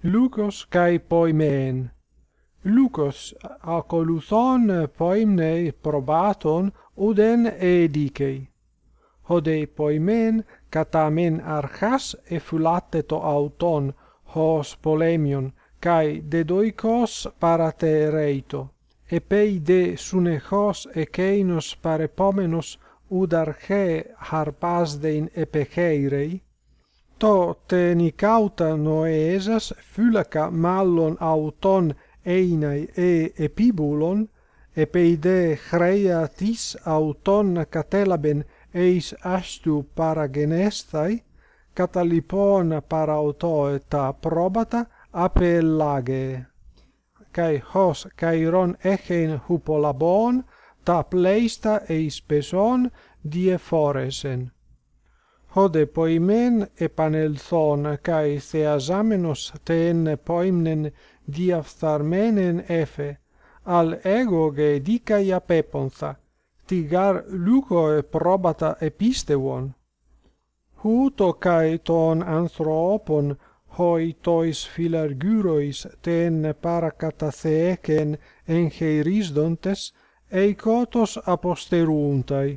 Λύκος καί ποιμεν. Λύκος ακολουθών ποιμνε probaton uden edicei. Hode poimen katamen archas effulate to auton hos polemion kai de dedoikos paratereito pei de sunechos e keinos parepomenos ud arche harpas dein epecheirei to teni cauta noesas phylaca mallon auton einai e epibulon epeide chreia tis auton catelaben eis astu paragenesthai καταλυπών παραωτό τα πρόβατα απελάγε. Καί χως καηρών έχεν χουπολαμπών, τα πλέιστα εις πεσόν διεφόρεσεν hode poimen e panelthon kai se ten poimnen diaphtharmenen efe. Al ego ge dikai apepontha tigar luco e probata epistewon huto kai ton anthropon hoi tois filargyrois ten paracatatheken en heirisdontes eicotos aposteruntai